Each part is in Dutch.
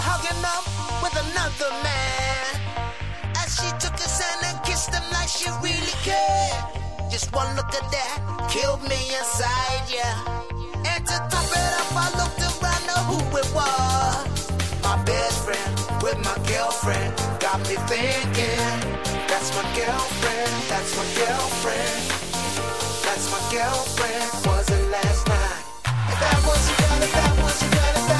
hugging up with another man. As she took his hand and kissed him like she really cared. Just one look at that killed me inside, yeah. And to top it up, I looked around to who it was. My best friend with my girlfriend got me thinking. That's my girlfriend, that's my girlfriend. That's my girlfriend, was it last night? If that was your girl, if that was your girl, if that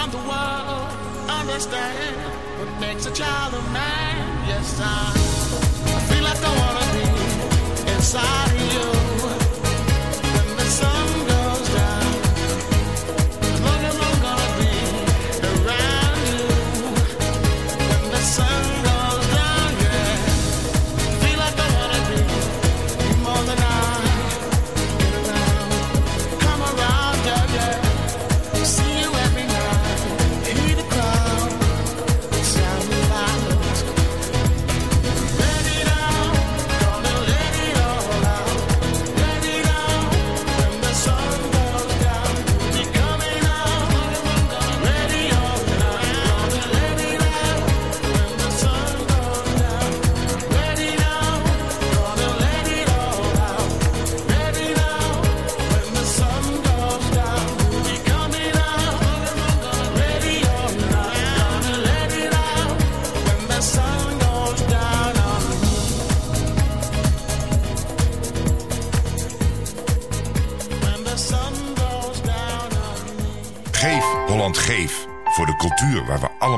Around the world understand what makes a child a man. Yes, I, feel like I wanna be inside of you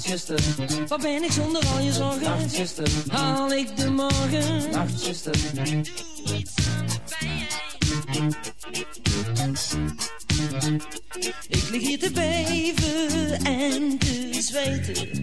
zuster. Wat ben ik zonder al je zorgen? Nacht, zuster. Haal ik de morgen? Nacht, zuster. Ik lig hier te beven en te zweten.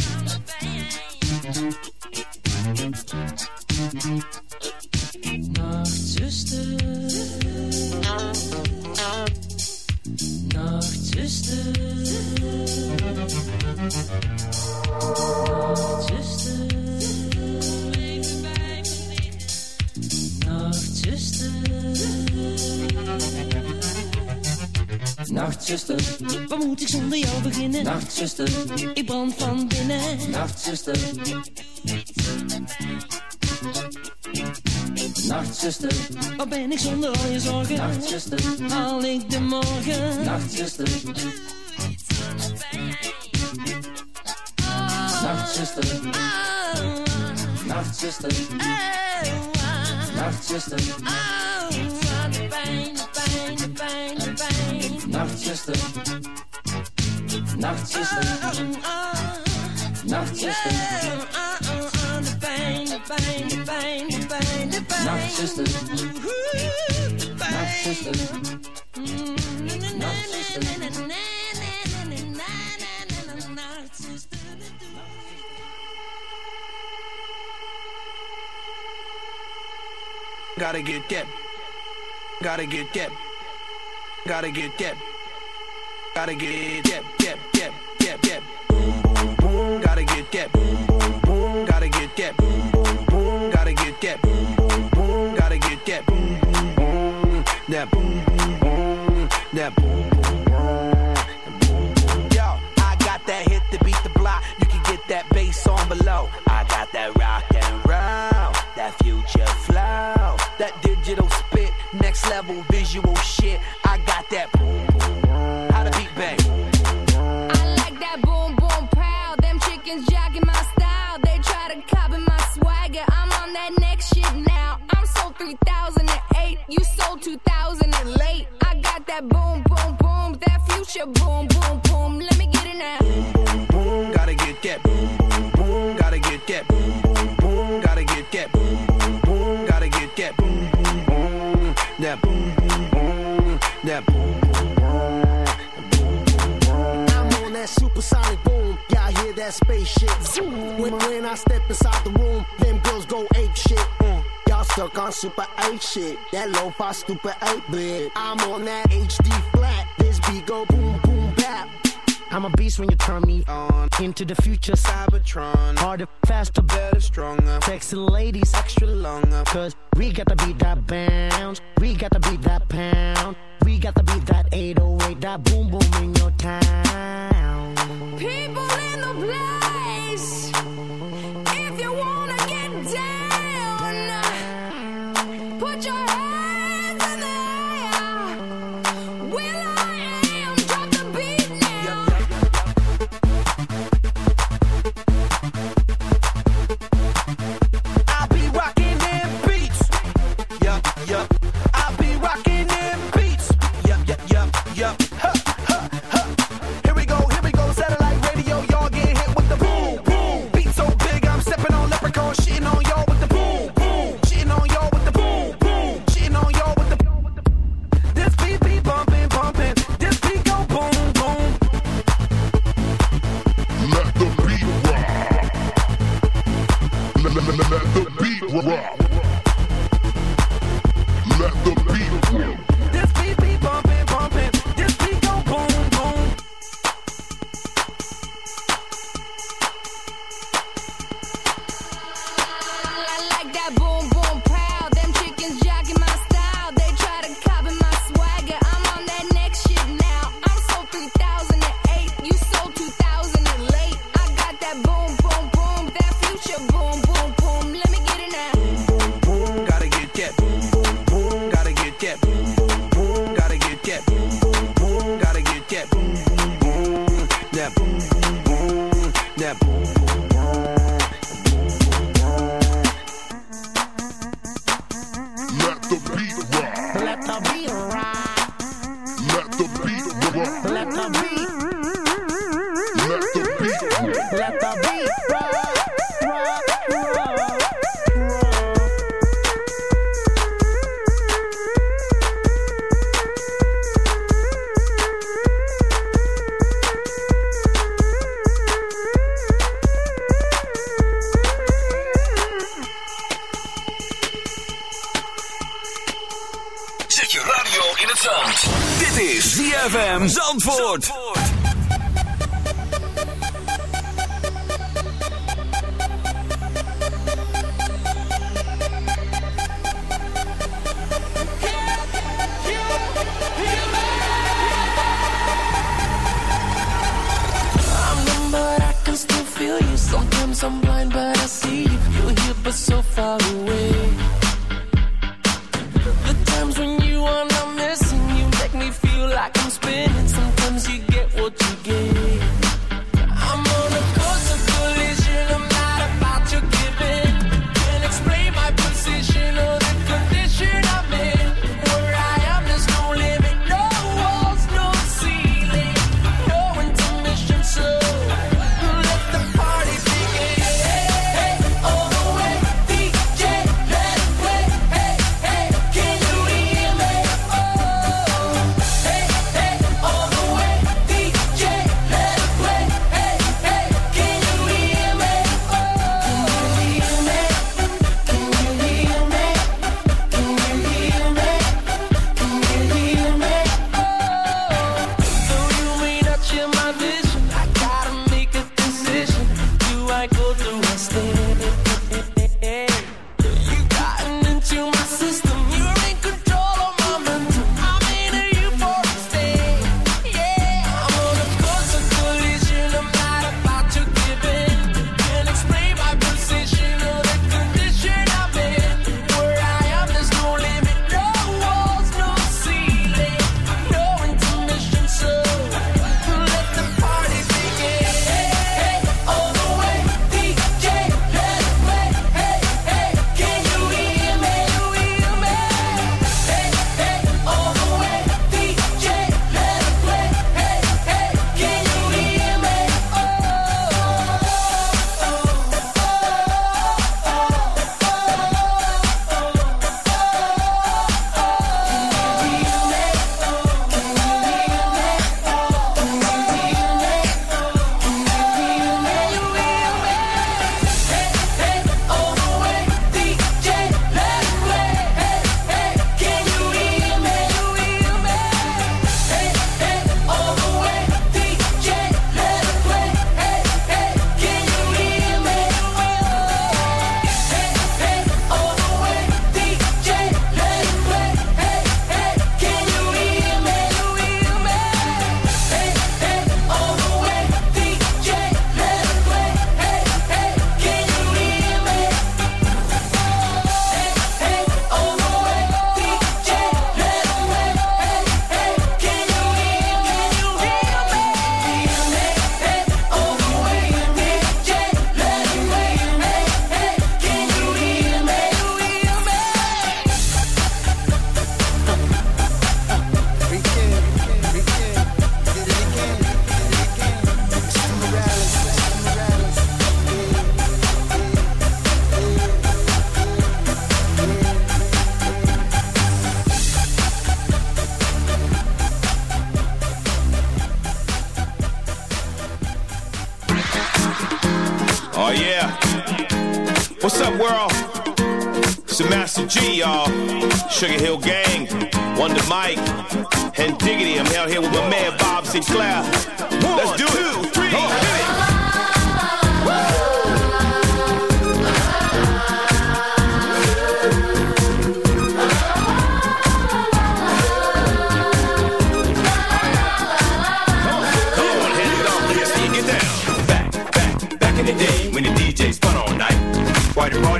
moet ik zonder jou beginnen? Nachtzuster, ik brand van binnen. Nachtzuster. Nachtzuster, waar ben ik zonder al je zorgen? Nachtzuster, haal ik de morgen? Nachtzuster. Nachtzuster. Oh. Nachtzuster. Nacht Nachtzuster. Oh, wat de pijn, de pijn, de pijn, de pijn. Nachtzuster. Nachtzuster. Nachtzuster. De pijn, Gotta get that. Gotta get that. Gotta get that. Gotta get that get that boom boom boom. Gotta get that boom boom boom. Gotta get that boom boom boom. Gotta get that boom boom boom. That boom boom boom. That boom boom boom. Yo, I got that hit to beat the block. You can get that bass on below. I got that rock and roll, that future flow, that digital spit, next level visual fake shit. That lo-fi stupid 8 bit. I'm on that HD flat. This beat go boom boom bap. I'm a beast when you turn me on. Into the future, Cybertron. Harder, faster, better, stronger. Sexy ladies, extra longer. Cause we got to beat that bounce. We got to beat that pound. We got to beat that 808, that boom boom in your town. People in the place. If you wanna get down. Somebody.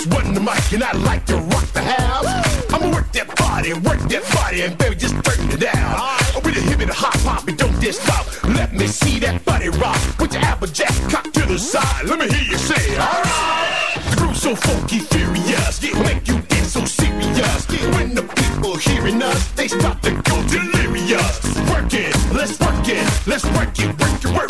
y'all. It's Wonder Mike, and I like to rock the house. I'ma work that body, work that body, and baby, just turn it down. With a hip and a hop hop, and don't diss stop. Let me see that body rock. Put your applejack cock to the side. Let me hear you say, alright. The groove's so funky, furious. Yeah, make you dance so serious. When the people hearing us, they start to go delirious. Work it, let's work it, let's work it, work it, work it.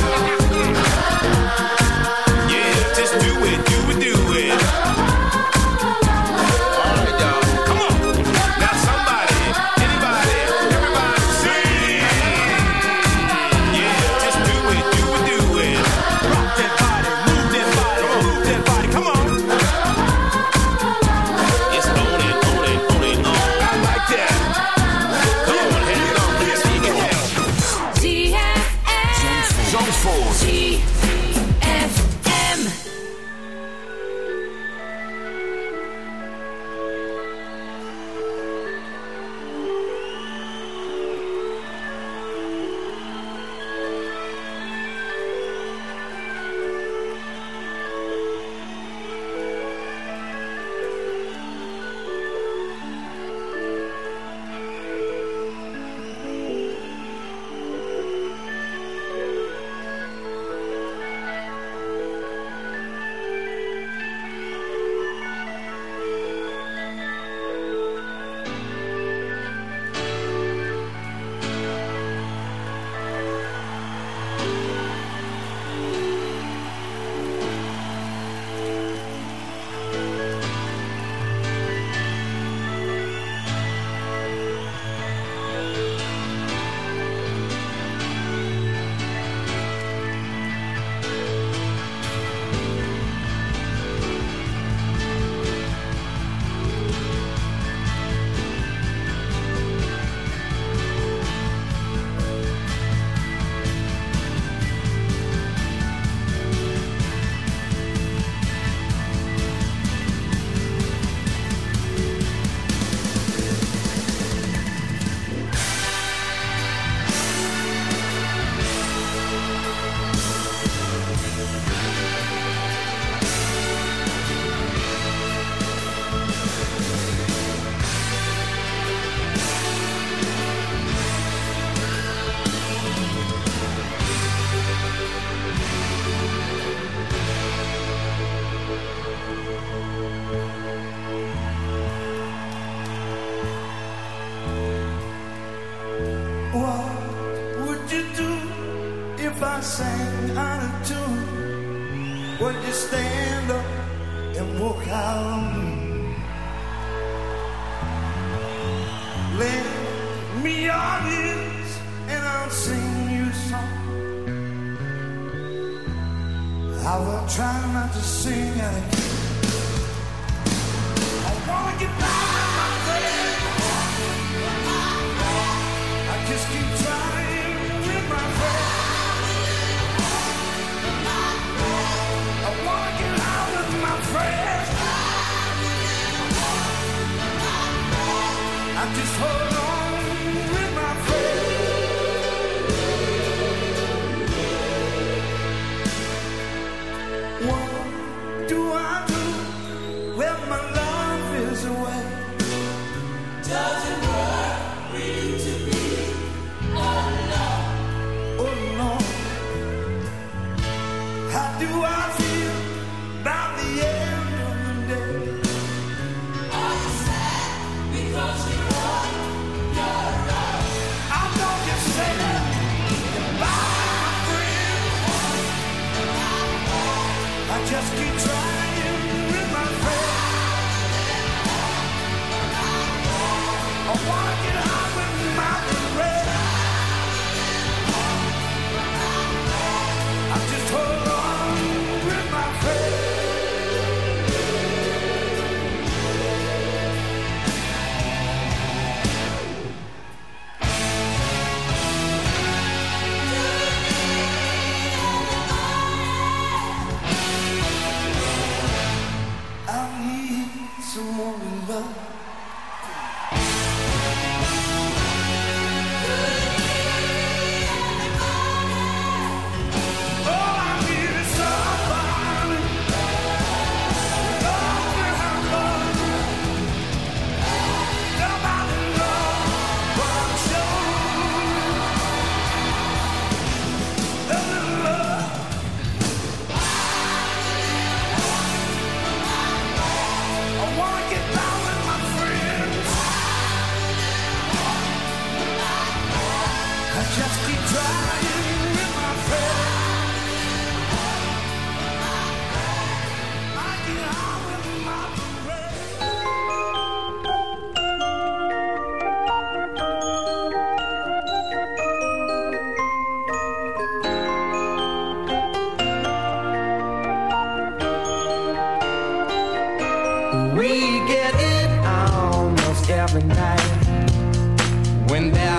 night when there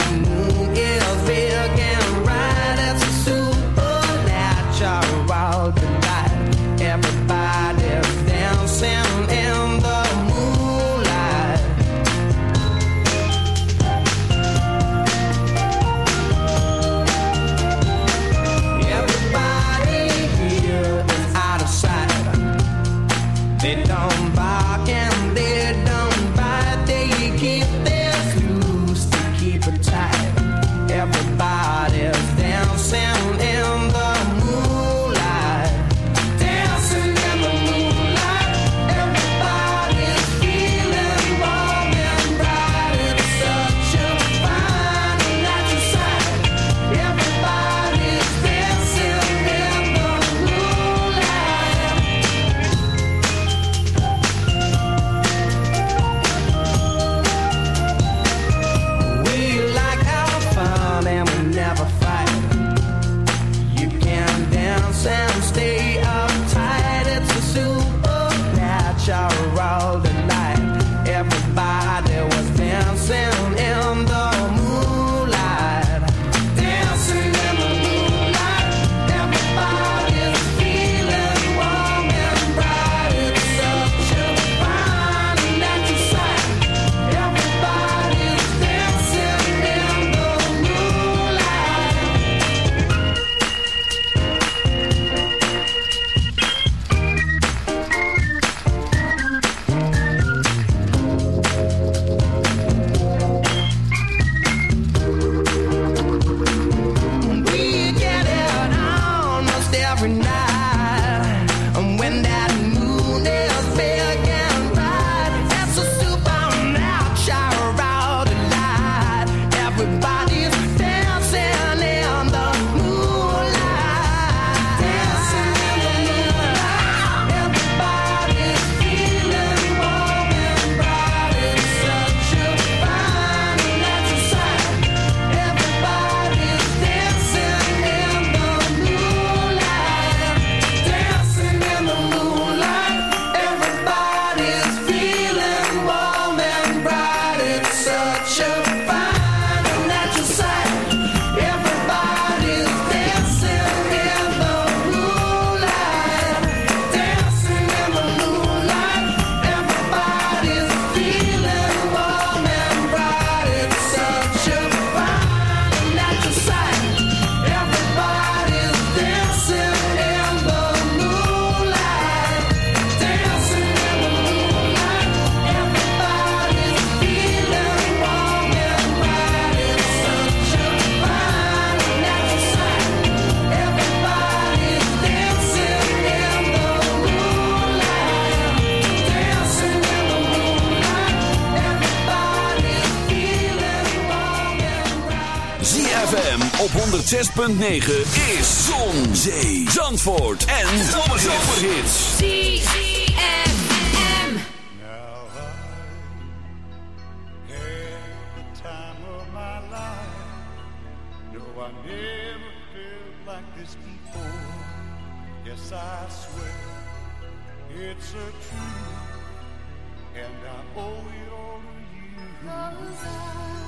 106.9 is Zon, Zee, Zandvoort en Zomerhits. ZFM. Now I had the time of my life. No, I never felt like this before. Yes, I swear it's a truth. And I owe it all to you. Rosa.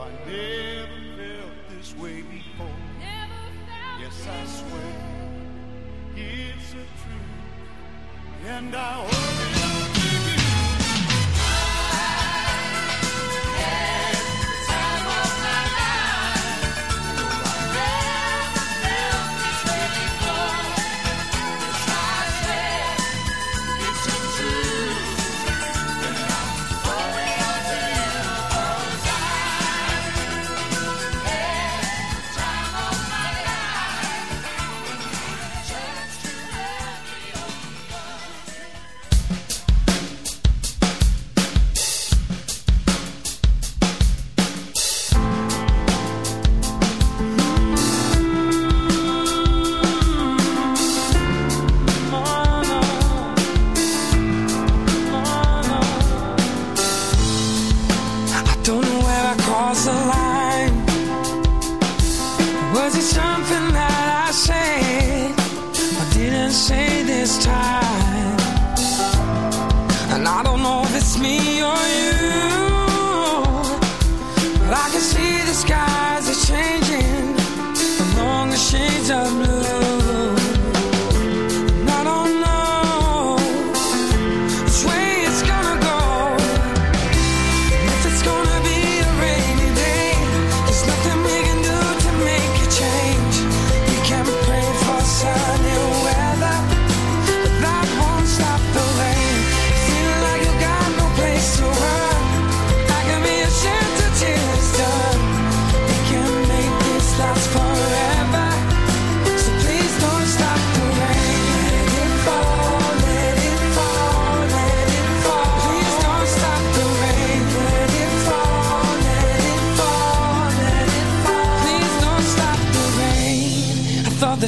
I never felt this way before. yes, I swear it's the truth, and I hope.